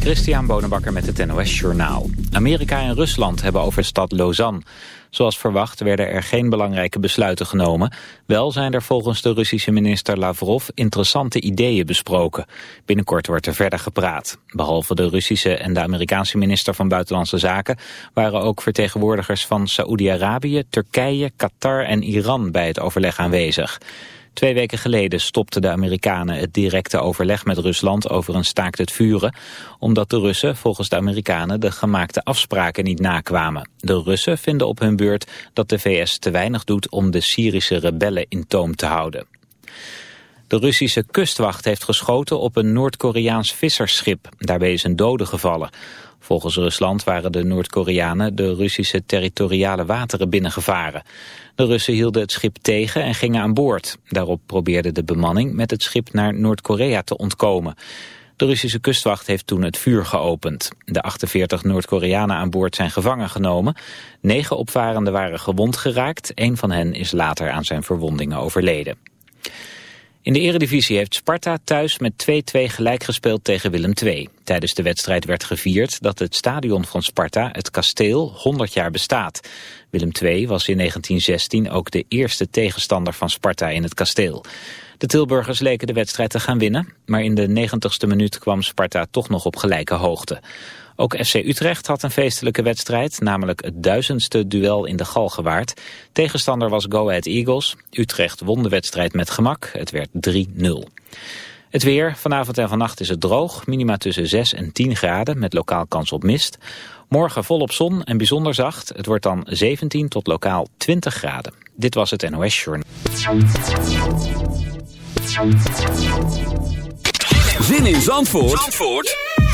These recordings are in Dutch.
Christian Bonenbakker met het NOS Journaal. Amerika en Rusland hebben over stad Lausanne. Zoals verwacht werden er geen belangrijke besluiten genomen. Wel zijn er volgens de Russische minister Lavrov interessante ideeën besproken. Binnenkort wordt er verder gepraat. Behalve de Russische en de Amerikaanse minister van Buitenlandse Zaken... waren ook vertegenwoordigers van Saoedi-Arabië, Turkije, Qatar en Iran bij het overleg aanwezig. Twee weken geleden stopten de Amerikanen het directe overleg met Rusland over een staakt het vuren, omdat de Russen volgens de Amerikanen de gemaakte afspraken niet nakwamen. De Russen vinden op hun beurt dat de VS te weinig doet om de Syrische rebellen in toom te houden. De Russische kustwacht heeft geschoten op een Noord-Koreaans vissersschip. Daarbij is een dode gevallen. Volgens Rusland waren de Noord-Koreanen de Russische territoriale wateren binnengevaren. De Russen hielden het schip tegen en gingen aan boord. Daarop probeerde de bemanning met het schip naar Noord-Korea te ontkomen. De Russische kustwacht heeft toen het vuur geopend. De 48 Noord-Koreanen aan boord zijn gevangen genomen. Negen opvarenden waren gewond geraakt. Een van hen is later aan zijn verwondingen overleden. In de eredivisie heeft Sparta thuis met 2-2 gelijk gespeeld tegen Willem II. Tijdens de wedstrijd werd gevierd dat het stadion van Sparta, het kasteel, 100 jaar bestaat. Willem II was in 1916 ook de eerste tegenstander van Sparta in het kasteel. De Tilburgers leken de wedstrijd te gaan winnen, maar in de 90ste minuut kwam Sparta toch nog op gelijke hoogte. Ook FC Utrecht had een feestelijke wedstrijd, namelijk het duizendste duel in de Galgenwaard. Tegenstander was Go Ahead Eagles. Utrecht won de wedstrijd met gemak, het werd 3-0. Het weer, vanavond en vannacht is het droog, minima tussen 6 en 10 graden met lokaal kans op mist. Morgen volop zon en bijzonder zacht, het wordt dan 17 tot lokaal 20 graden. Dit was het NOS Journal. Zin in Zandvoort, Zandvoort?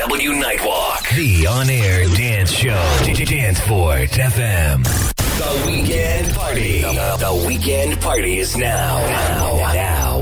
NW Nightwalk. The on-air dance show. Danceport FM. The weekend party. The, the weekend party is now. Now. Now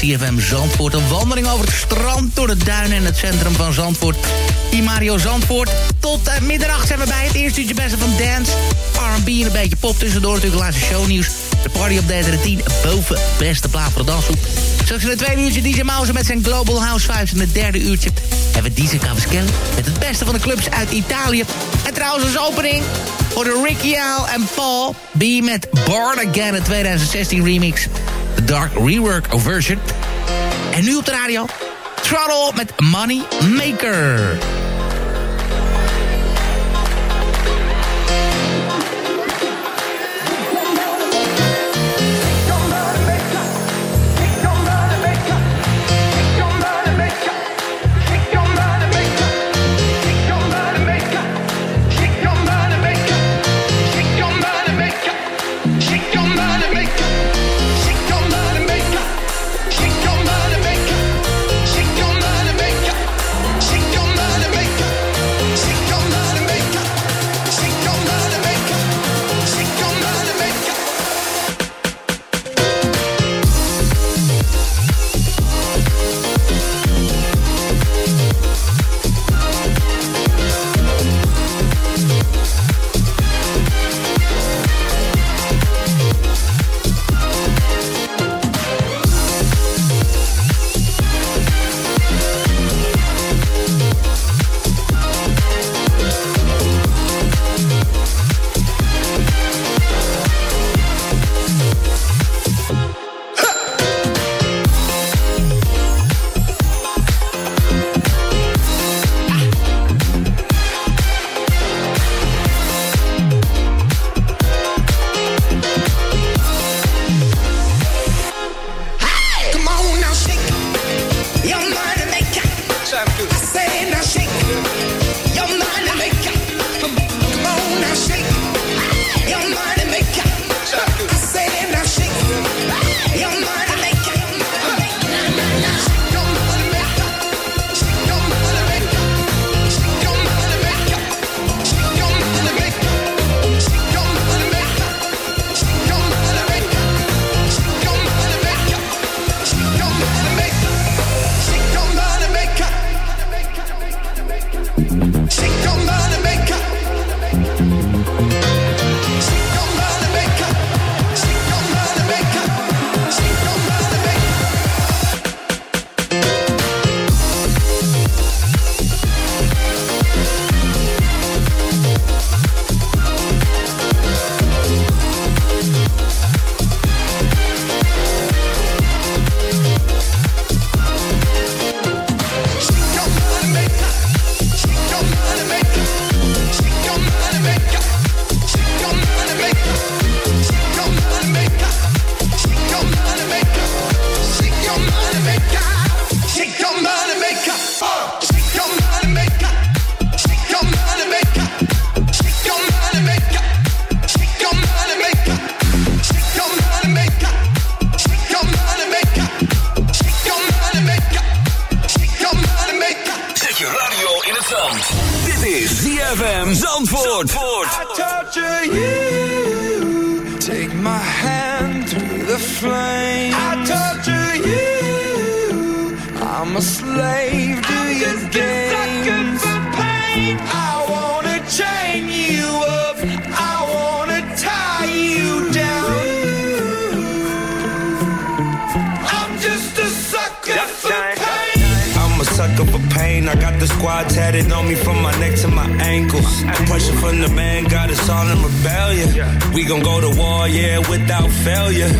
CFM Zandvoort. Een wandeling over het strand, door de duinen en het centrum van Zandvoort. Die Mario Zandvoort. Tot uh, middernacht zijn we bij het eerste uurtje beste van dance, R&B en een beetje pop. Tussendoor natuurlijk laatste shownieuws. De party update de 10 boven beste plaat voor de danshoek. Straks in het tweede uurtje DJ Mouse met zijn Global House Vibes. In het derde uurtje hebben we DJ Cavaschelli met het beste van de clubs uit Italië. En trouwens als opening voor de Ricky Al en Paul B met Born Again, een 2016 remix. Dark Rework version. En nu op de radio, Throttle met Money Maker. I got the squad tatted on me from my neck to my ankles. The pressure from the man got us all in rebellion. We gon' go to war, yeah, without failure.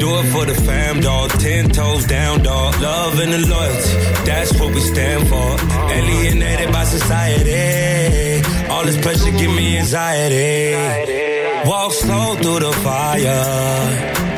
Do it for the fam, dog. Ten toes down, dog. Love and the loyalty, that's what we stand for. Alienated by society. All this pressure give me anxiety. Walk slow through the fire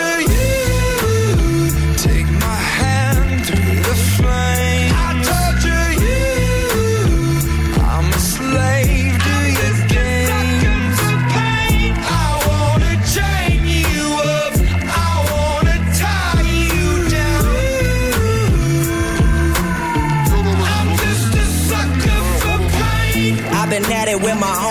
when my home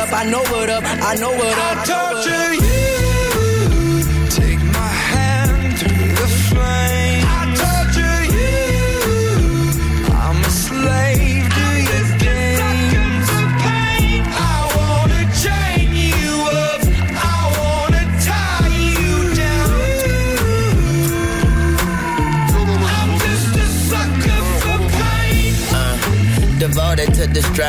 up, I know what up, I know what up. I torture you.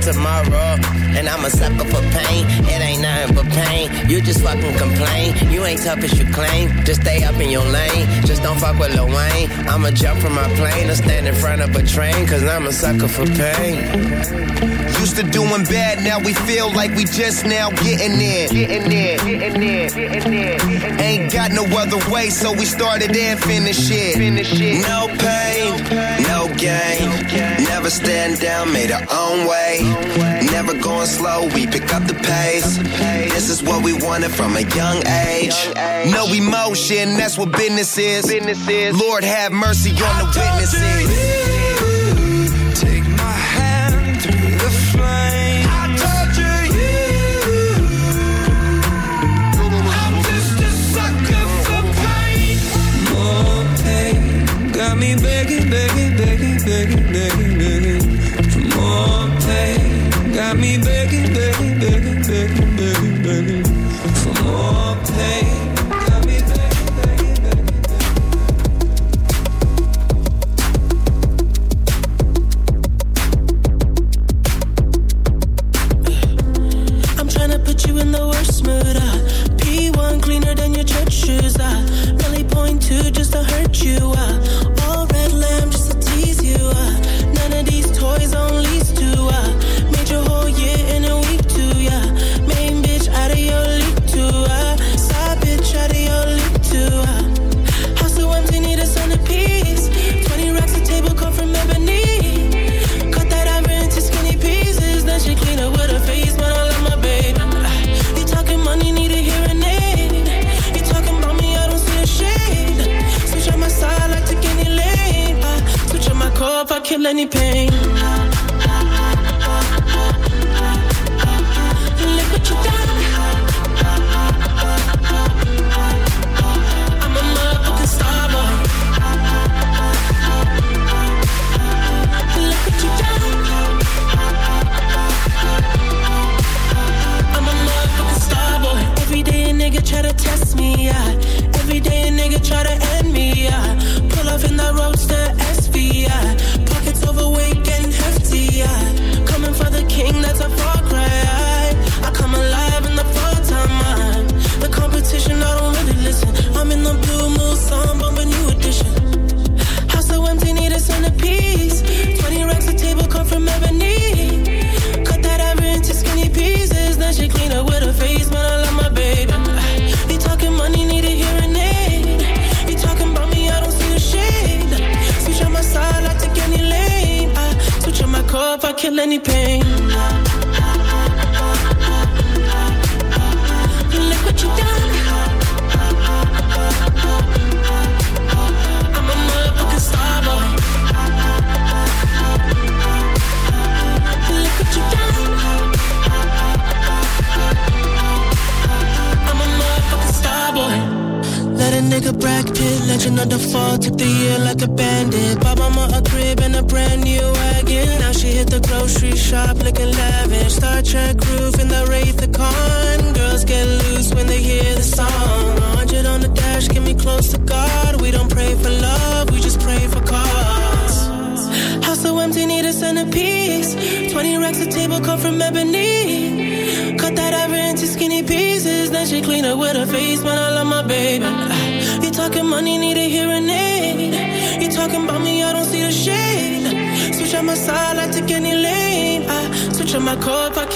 tomorrow. And I'm a sucker for pain. It ain't nothing but pain. You just fucking complain. You ain't tough as you claim. Just stay up in your lane. Just don't fuck with Lil Wayne. I'ma jump from my plane or stand in front of a train. Cause I'm a sucker for pain. Used to doing bad, now we feel like we just now getting in. Getting in, getting in, getting in. Ain't got no other way, so we started and finished it. Finish it. No pain, no gain. Never stand down, made our own way. Never going slow, we pick up the pace. This is what we wanted from a young age. No emotion, that's what business is. Lord have mercy on the witnesses. Take my hand through the flame. I told you, I'm just a sucker for pain. Got me begging, begging, begging, begging, begging, begging for more pain. Got me begging, begging, begging, begging, begging, begging for more pain.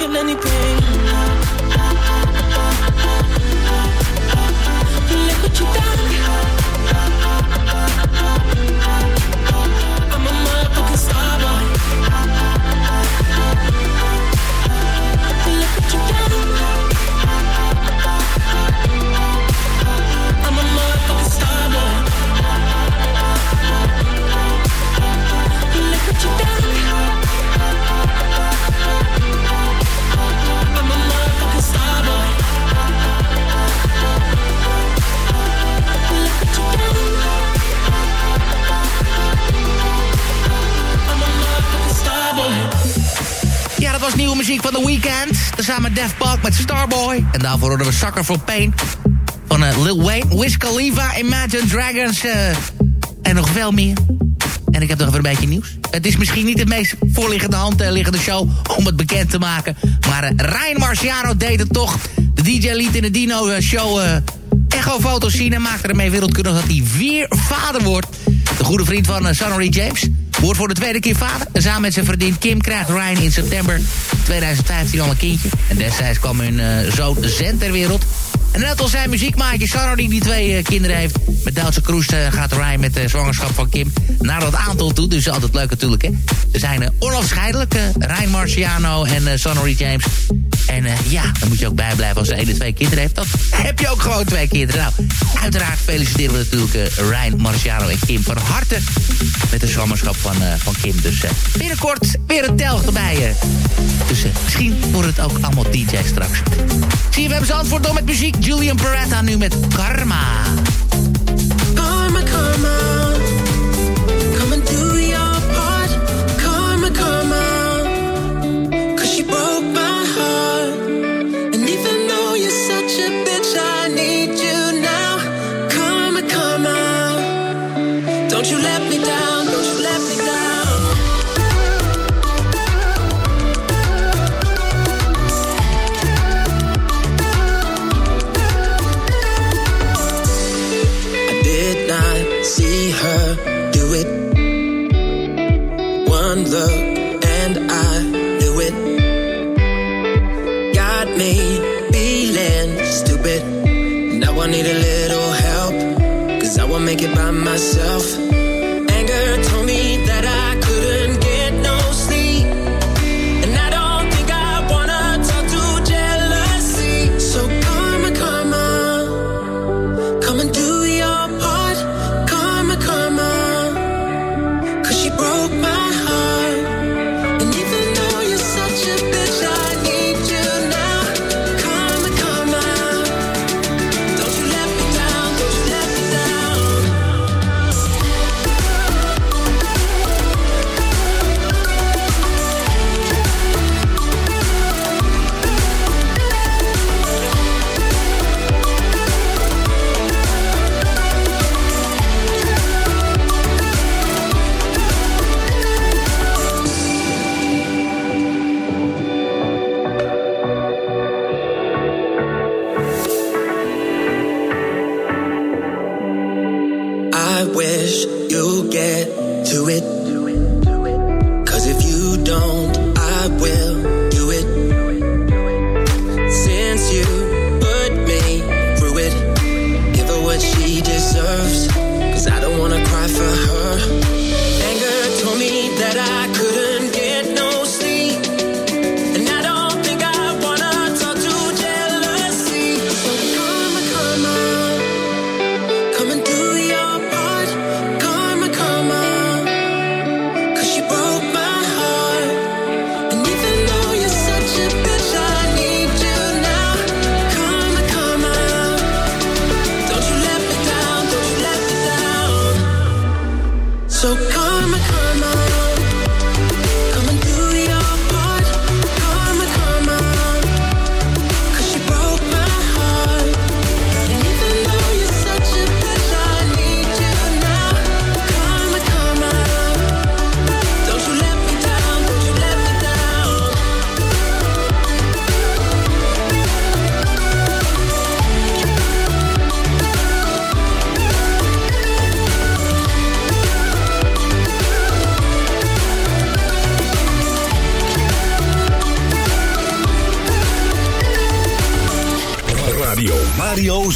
feel any pain Met Def met Starboy. En daarvoor hoorden we Sucker for Pain van eh, Lil Wayne, Wiz Khalifa, Imagine Dragons eh, en nog veel meer. En ik heb nog even een beetje nieuws. Het is misschien niet de meest voorliggende hand eh, show om het bekend te maken. Maar Ryan Marciano deed het toch. De DJ liet in de Dino show eh, echo-foto's zien en maakte ermee wereldkundig dat hij weer vader wordt. De goede vriend van Sonny James wordt voor de tweede keer vader. En samen met zijn vriendin Kim krijgt Ryan in september 2015 al een kindje. En destijds kwam hun eh, zoon Zen ter wereld. En net als zijn muziekmaatje Sonny die twee eh, kinderen heeft... met Duitse Kroes eh, gaat Ryan met de zwangerschap van Kim naar dat aantal toe. Dus altijd leuk natuurlijk, hè. Ze zijn onafscheidelijk, Ryan Marciano en Sonny James. En eh, ja, dan moet je ook bijblijven als ze één of twee kinderen heeft. Dan heb je ook gewoon twee kinderen. Nou, uiteraard feliciteren we natuurlijk eh, Ryan Marciano en Kim van harte... met de zwangerschap van, eh, van Kim. Dus binnenkort weer een telg erbij. Dus misschien wordt het ook allemaal DJ straks. Zie je, we hebben ze antwoord door met muziek. Julian Beretta nu met Karma. Karma, karma. Myself.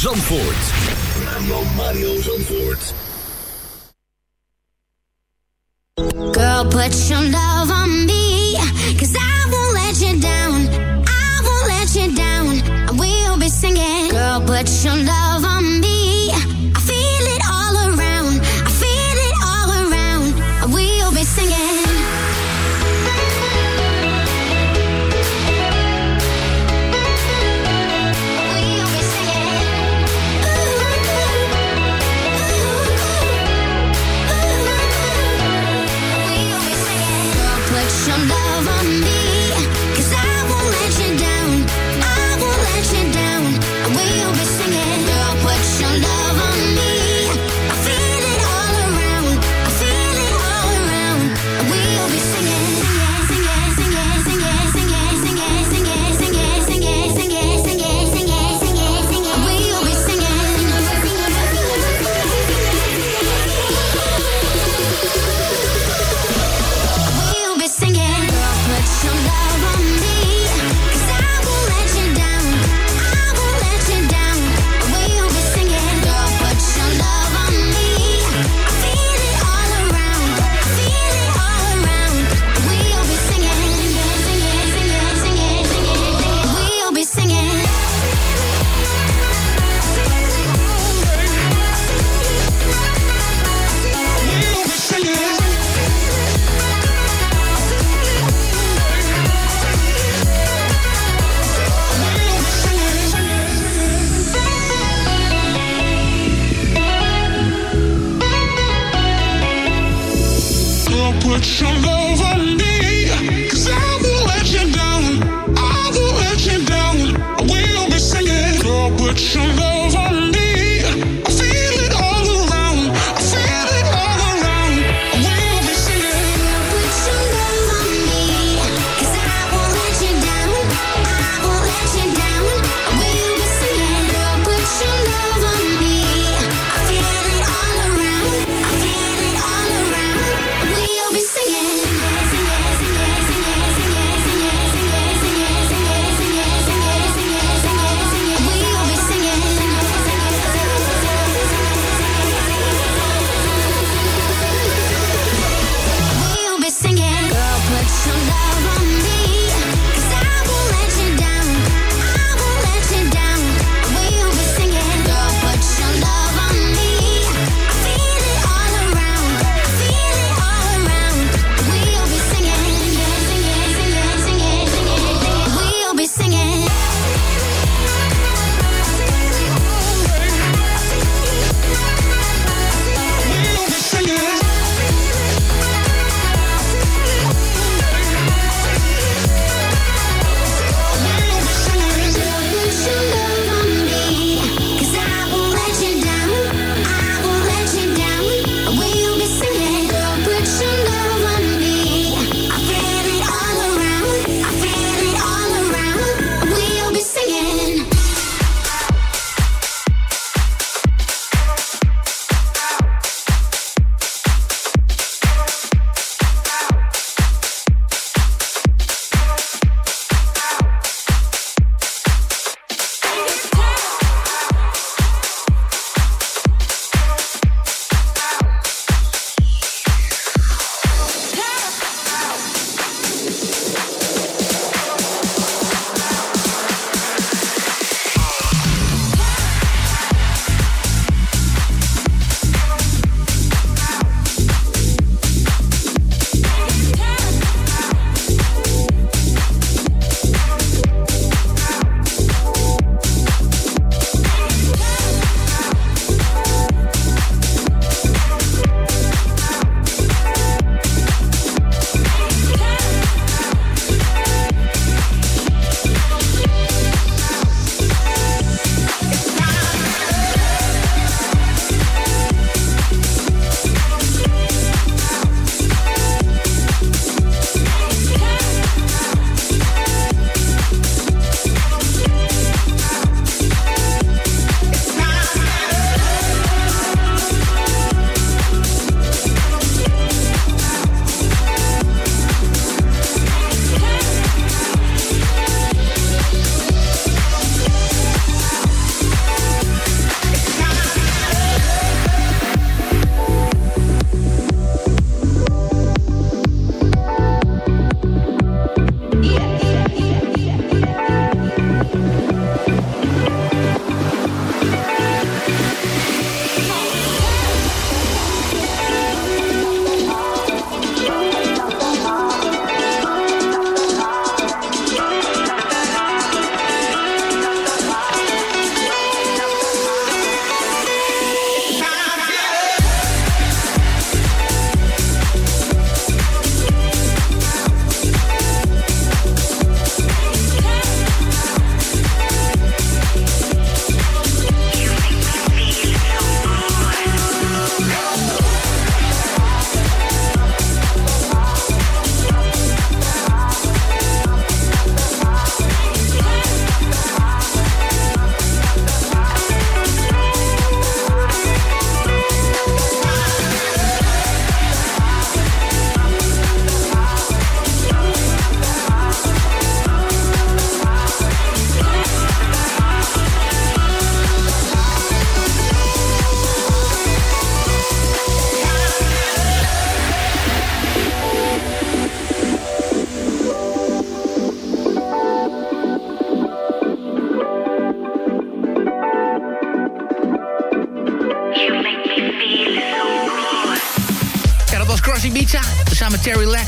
Zandvoort.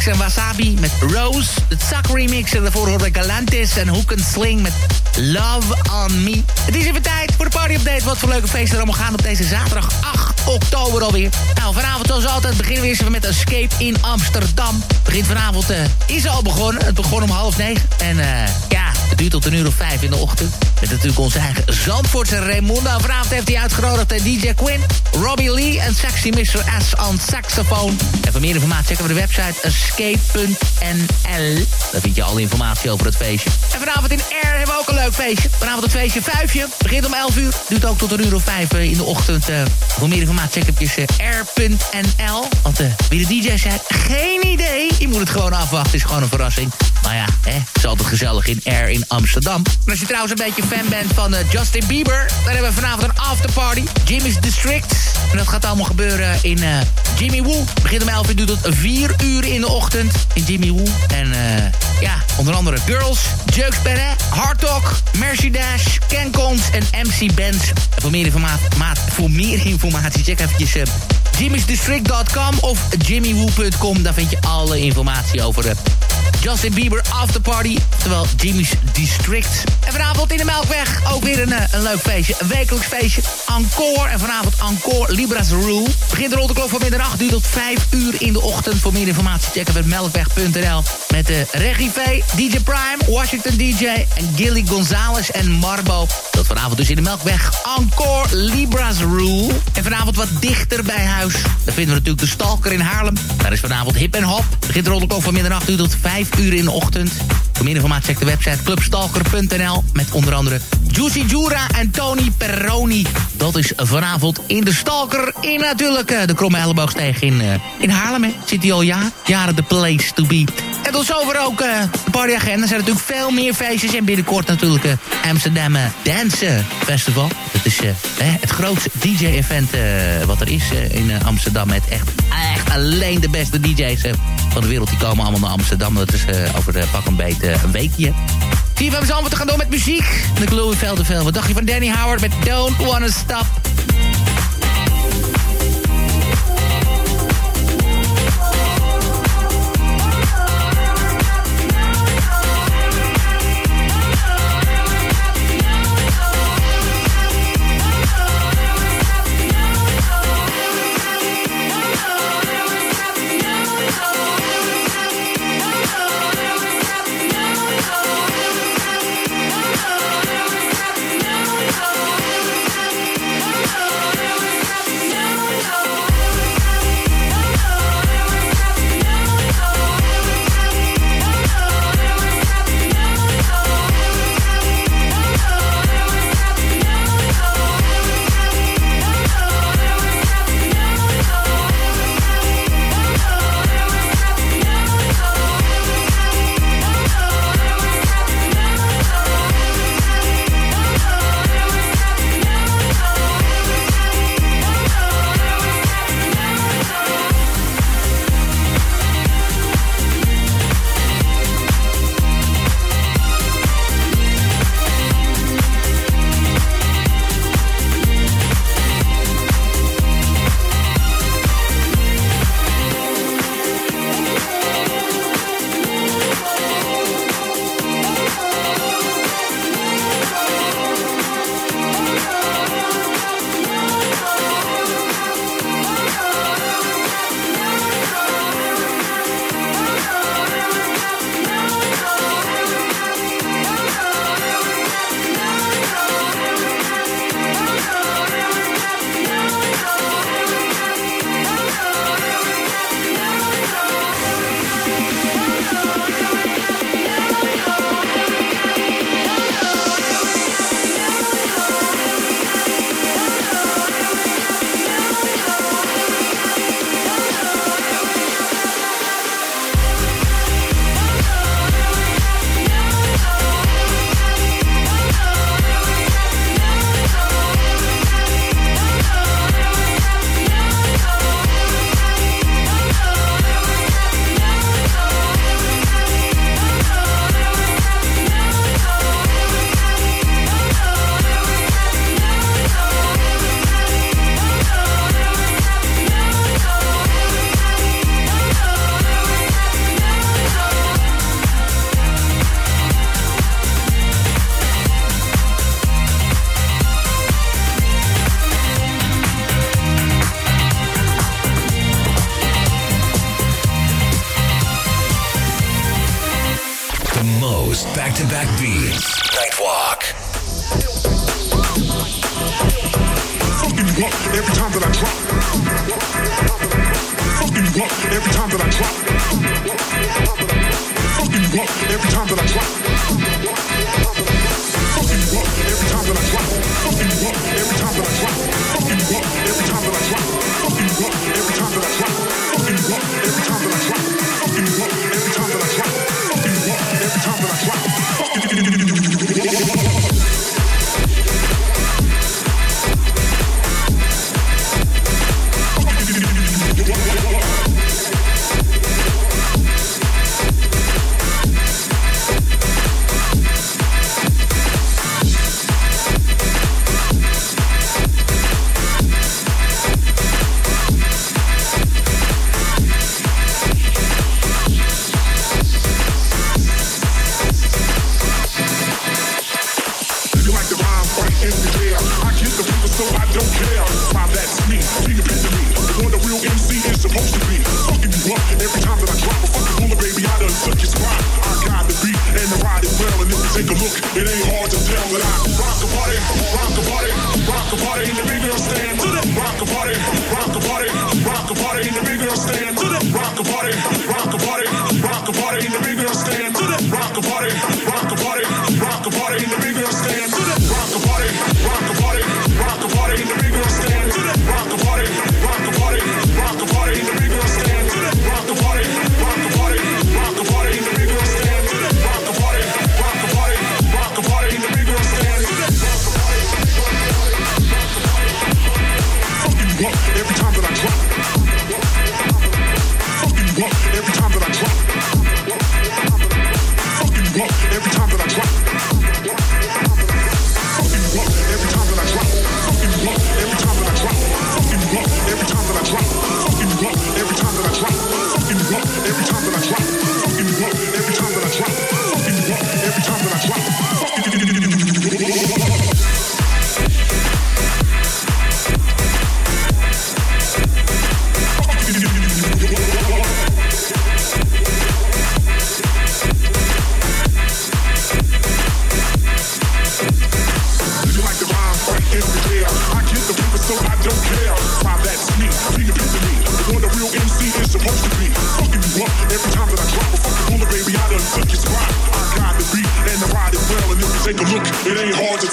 En Wasabi met Rose. De Zack remix. En daarvoor hoorde Galantis en Hook and Sling met Love on Me. Het is even tijd voor de party update. Wat voor leuke feesten er allemaal gaan op deze zaterdag 8 oktober alweer. Nou, vanavond zoals altijd beginnen we eerst met Escape in Amsterdam. Begint vanavond, uh, is al begonnen. Het begon om half negen. En uh, ja, het duurt tot een uur of vijf in de ochtend. Met natuurlijk onze eigen Zandvoortse Raimundo. Vanavond heeft hij uitgenodigd uh, DJ Quinn, Robbie Lee en Sexy Mr. S on saxofoon. En voor meer informatie checken we de website escape.nl. Daar vind je alle informatie over het feestje. En vanavond in Air hebben we ook een leuk feestje. Vanavond het feestje Vijfje. Begint om 11 uur. Duurt ook tot een uur of vijf in de ochtend. Uh, voor meer informatie check even air.nl. Want uh, wie de DJ zei, geen idee. Je moet het gewoon afwachten. Het is gewoon een verrassing. Maar ja, hè, het is altijd gezellig in Air in Amsterdam. En als je trouwens een beetje fan bent van uh, Justin Bieber... dan hebben we vanavond een afterparty. Jimmy's District. En dat gaat allemaal gebeuren in uh, Jimmy Woo. Begint om 11 uur, tot 4 uur in de ochtend in Jimmy Woo. En ja, onder andere Girls, Jukes Perret, Hard Talk, Mercy Dash, Ken Cons en MC Benz. En voor meer informatie, voor meer informatie check eventjes uh, jimmysdistrict.com of jimmywoo.com. Daar vind je alle informatie over uh, Justin Bieber Afterparty. Terwijl Jimmy's District. En vanavond in de Melkweg ook weer een, een leuk feestje. Een wekelijks feestje. Encore. En vanavond Encore Libra's Rule. Begint rond de klok van middernacht. Duurt tot 5 uur in de ochtend. Voor meer informatie checken we melkweg.nl. Met de Reggie V, DJ Prime, Washington DJ en Gilly Gonzalez en Marbo. Dat vanavond dus in de Melkweg. Encore Libra's Rule. En vanavond wat dichter bij huis. Daar vinden we natuurlijk de Stalker in Haarlem. Daar is vanavond hip en hop. Begint de klok van middernacht. Duurt tot 5 uur in de ochtend. Voor meer informatie check de website clubstalker.nl. Met onder andere Juicy Jura en Tony Perroni. Dat is vanavond in de Stalker. In natuurlijk uh, de Kromme Elleboogsteeg in, uh, in Haarlem. Zit hij al jaar, jaren de place to be. En tot zover ook uh, de partyagenda. Er zijn natuurlijk veel meer feestjes. En binnenkort natuurlijk uh, Amsterdam Dance Festival. Dat is het grootste DJ-event wat er is in Amsterdam. Met echt, echt alleen de beste DJ's van de wereld. Die komen allemaal naar Amsterdam. Dat is over de pak een beet een weekje. Van Zandvoort te gaan door met muziek. De Chloe Veldenveld. Wat dacht je van Danny Howard met Don't Wanna Stop?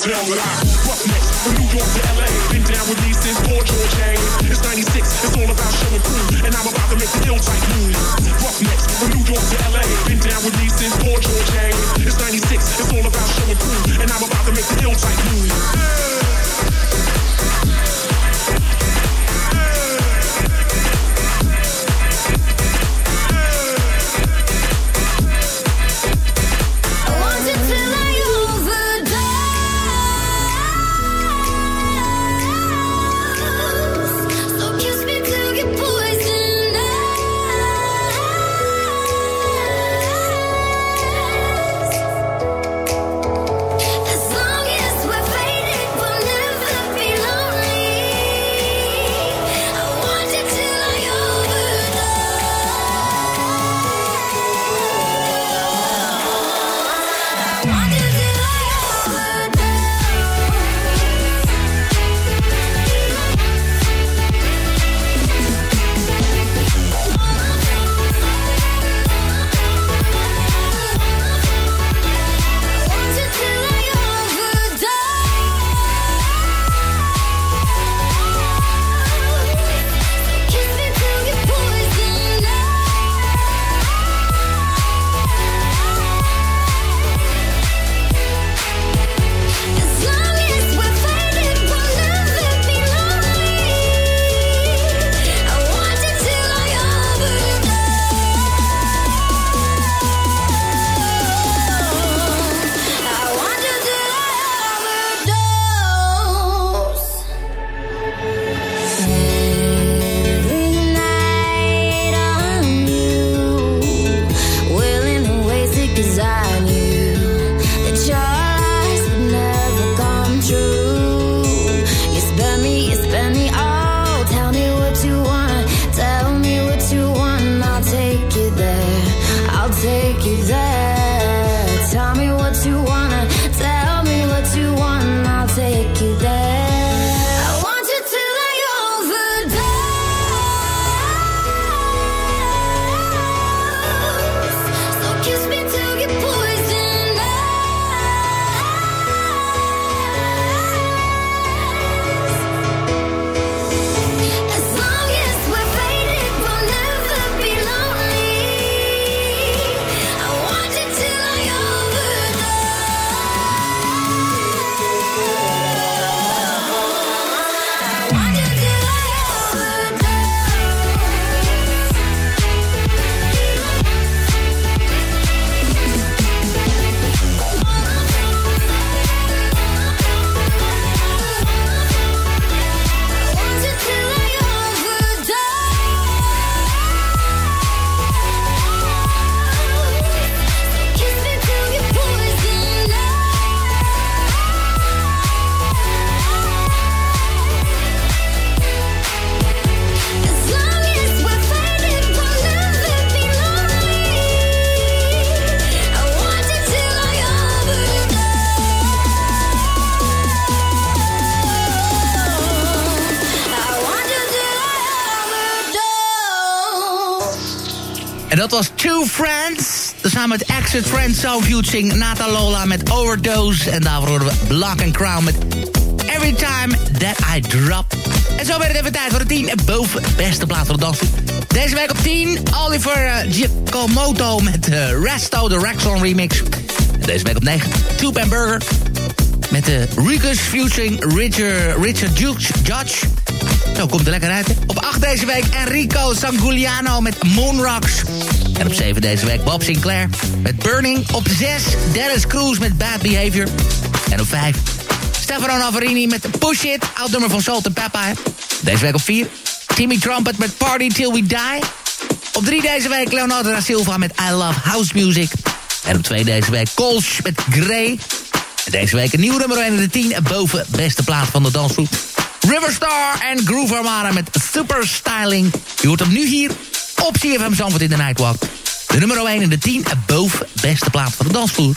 towns that I rough next from New York to LA. Been down with me since poor George Hay. It's 96, it's all about showing proof, and I'm about to make the ill type move. Rough next from New York to LA. Been down with me since poor George Hay. It's 96, it's all about showing proof, and I'm about to make the ill type move. Yeah. En dat was Two Friends. Samen met Exit Friends Zone featuring Nata Lola met Overdose. En daarvoor horen we Black and Crown met Every Time That I Drop. En zo werd het even tijd voor de 10 boven beste plaats van de dans. Deze week op 10 Oliver uh, Giacomoto met uh, Resto, de Rexon remix. Deze week op 9 Tube and Burger met de Ricus featuring Richard, Richard Judge. Komt er lekker uit. Op 8 deze week Enrico Sanguliano met Moonrocks. En op 7 deze week Bob Sinclair met Burning. Op 6 Dennis Cruz met Bad Behavior. En op 5 Stefano Navarini met Push It. Oud nummer van Salt and Pepper. Deze week op 4 Timmy Trumpet met Party Till We Die. Op 3 deze week Leonardo da Silva met I Love House Music. En op 2 deze week Kolsch met Grey. En deze week een nieuw nummer 1 in de 10. Boven beste plaat van de dansgroep. Riverstar en Groove met Super Styling. Je hoort hem nu hier op CFM Zandvoort in de Nightwalk. De nummer 1 in de 10. Boven beste plaat van de dansvloer.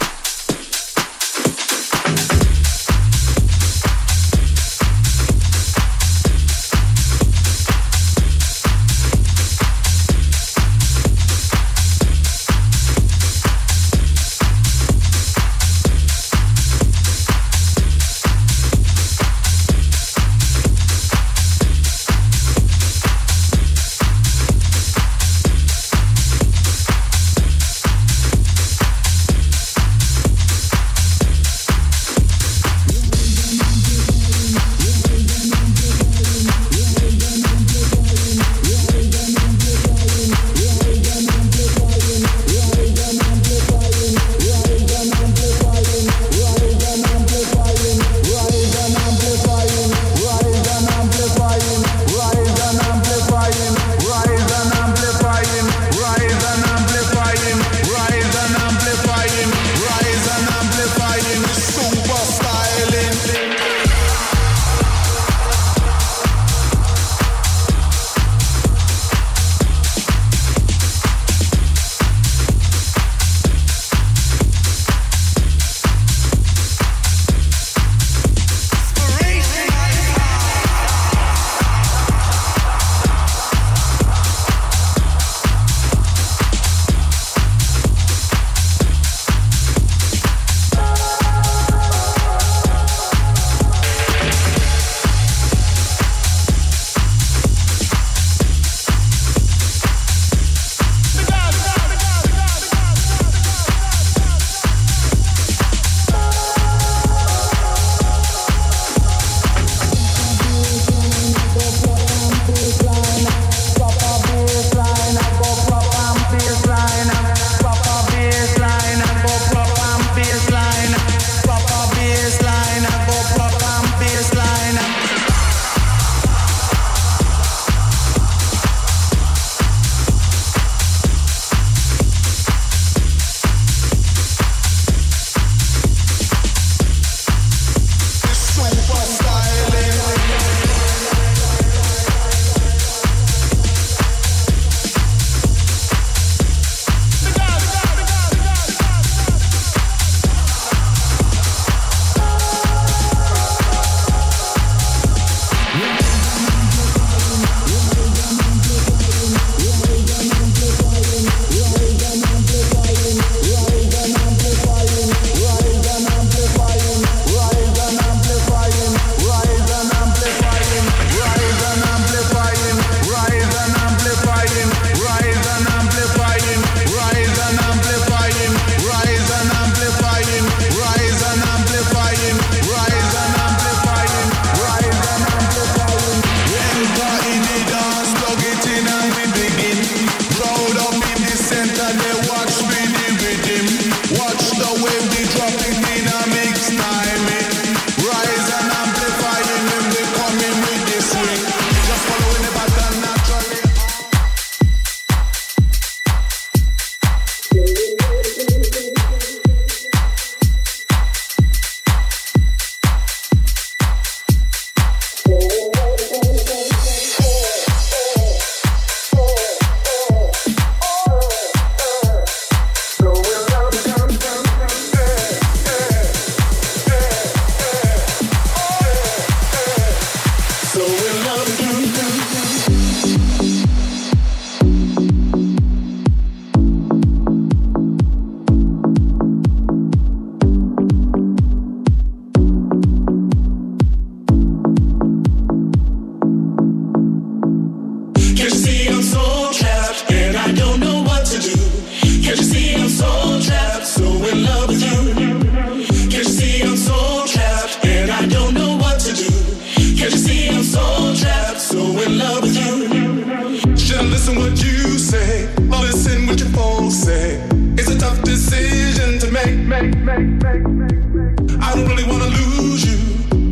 I don't really wanna lose you,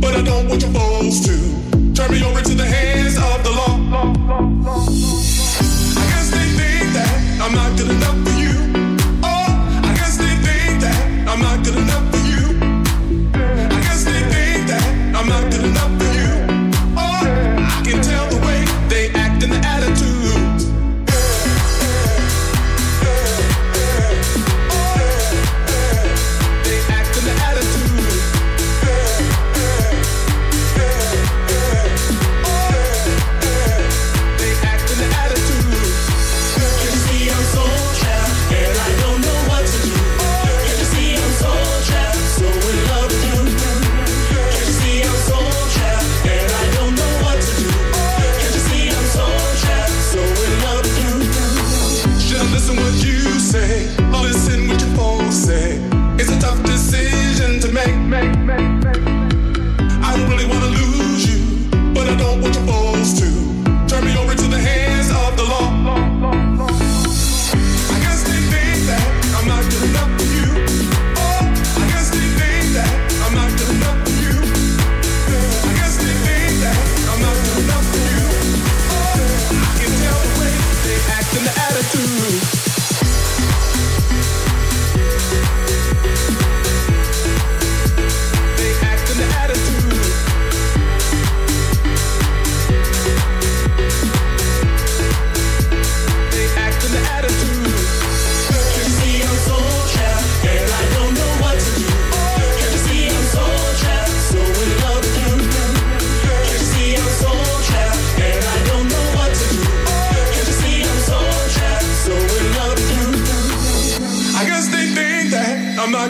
but I don't want you supposed to. Turn me on.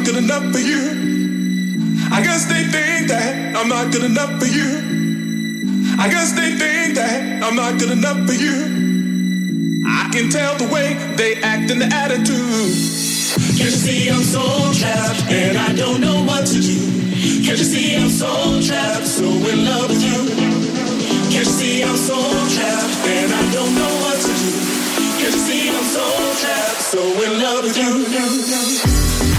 good enough for you. I guess they think that I'm not good enough for you. I guess they think that I'm not good enough for you. I can tell the way they act and the attitude. Can't you see I'm so trapped and I don't know what to do? Can't you see I'm so trapped, so in love with you? Can't you see I'm so trapped and I don't know what to do? Can't you see I'm so trapped, so in love with you?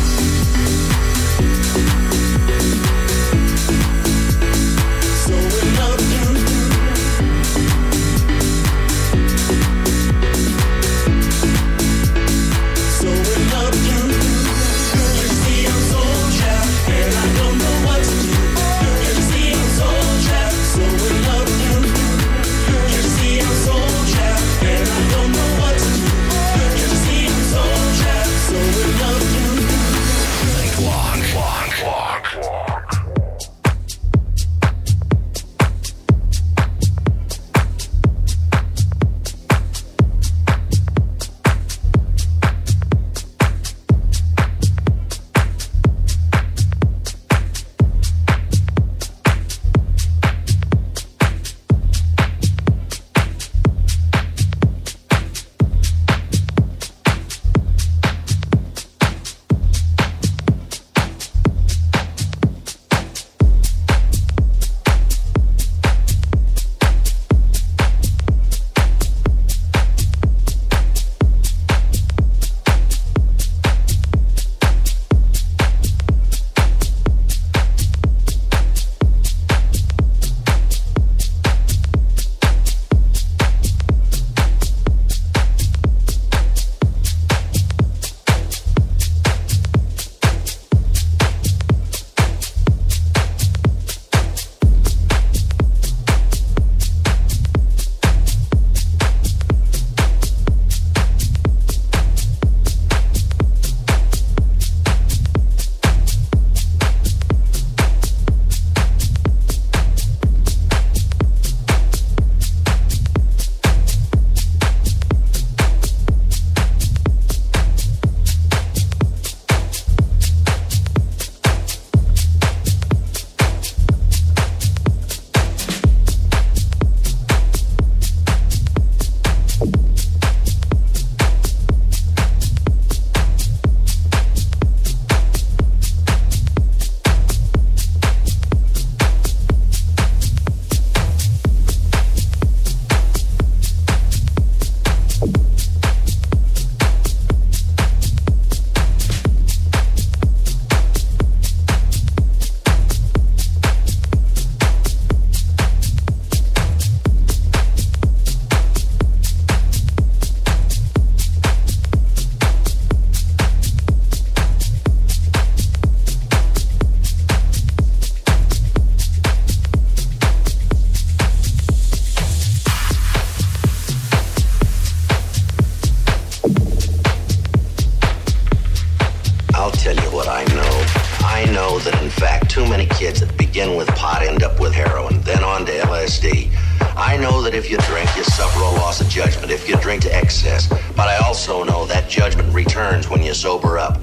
drink, you suffer a loss of judgment if you drink to excess. But I also know that judgment returns when you sober up.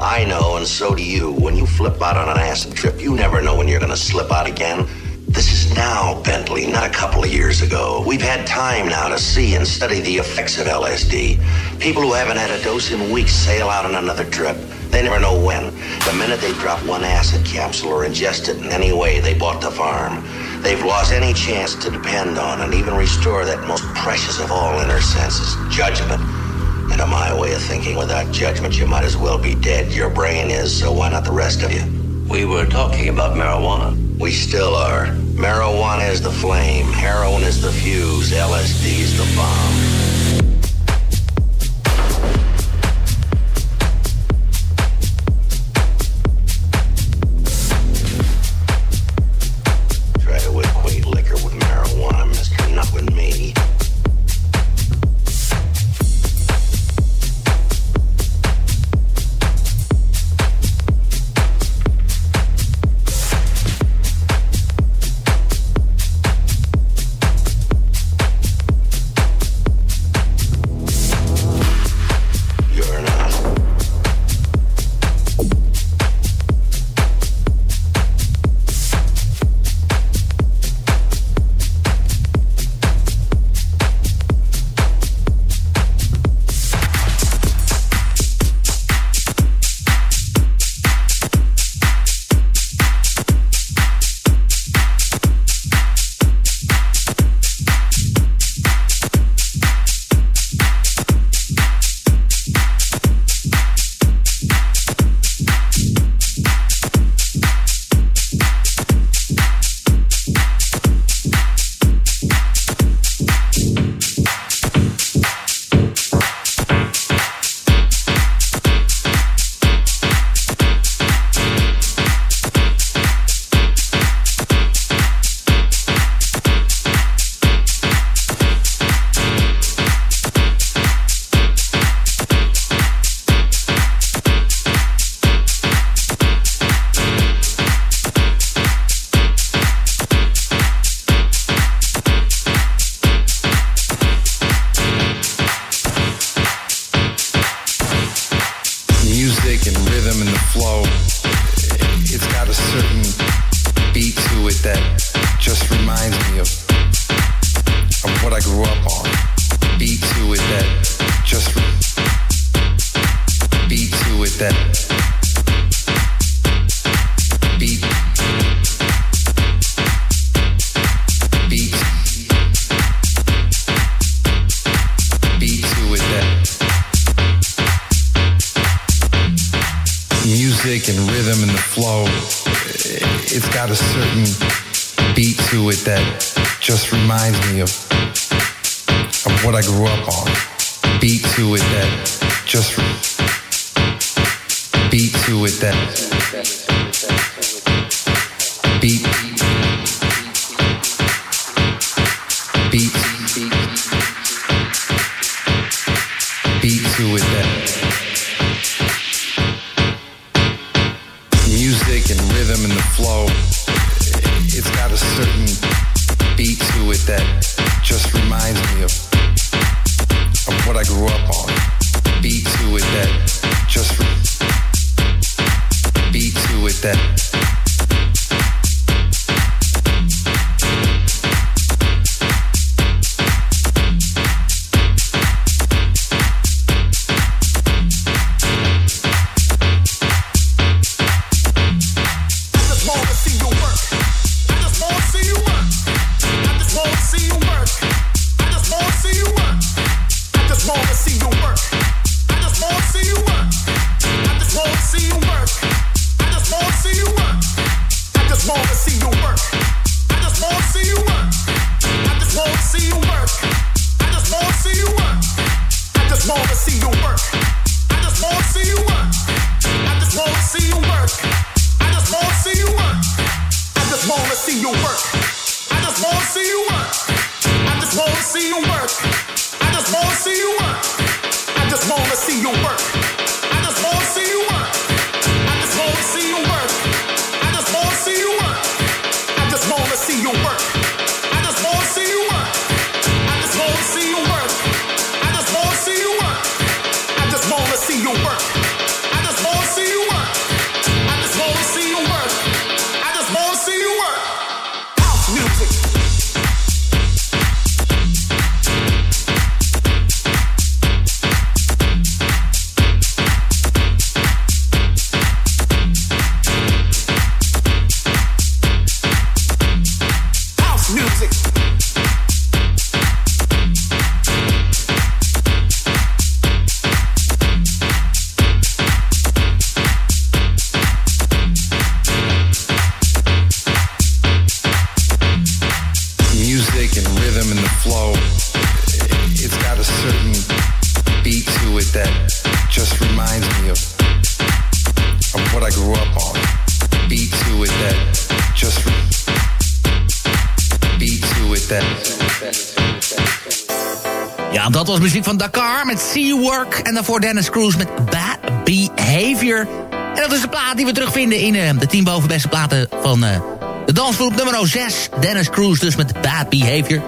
I know, and so do you. When you flip out on an acid trip, you never know when you're going to slip out again. This is now, Bentley, not a couple of years ago. We've had time now to see and study the effects of LSD. People who haven't had a dose in weeks sail out on another trip. They never know when. The minute they drop one acid capsule or ingest it in any way, they bought the farm they've lost any chance to depend on and even restore that most precious of all inner senses, judgment. And in my way of thinking, without judgment, you might as well be dead. Your brain is, so why not the rest of you? We were talking about marijuana. We still are. Marijuana is the flame, heroin is the fuse, LSD is the bomb. Dat was muziek van Dakar met Seawork. En daarvoor Dennis Cruise met Bad Behavior. En dat is de plaat die we terugvinden in uh, de 10 bovenbeste platen van uh, de dansgroep nummer 6. Dennis Cruise dus met Bad Behavior.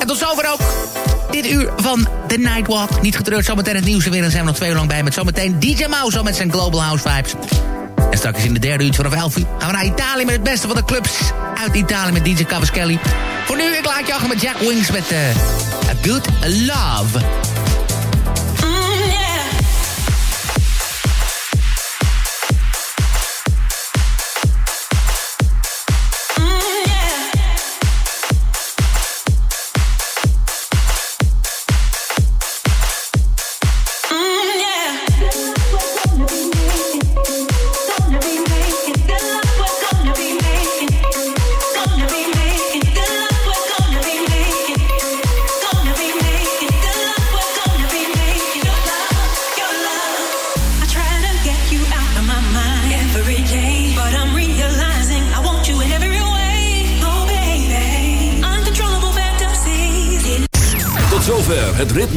En tot zover ook dit uur van The Nightwalk. Niet getreurd, zometeen het nieuws en weer. En zijn we nog twee uur lang bij met zometeen DJ Mouse met zijn Global House Vibes. En straks in de derde uur vanaf 11 uur gaan we naar Italië met het beste van de clubs uit Italië met DJ Cavaschelli. Nu, ik laat je achter met Jack Wings met uh, A Good Love.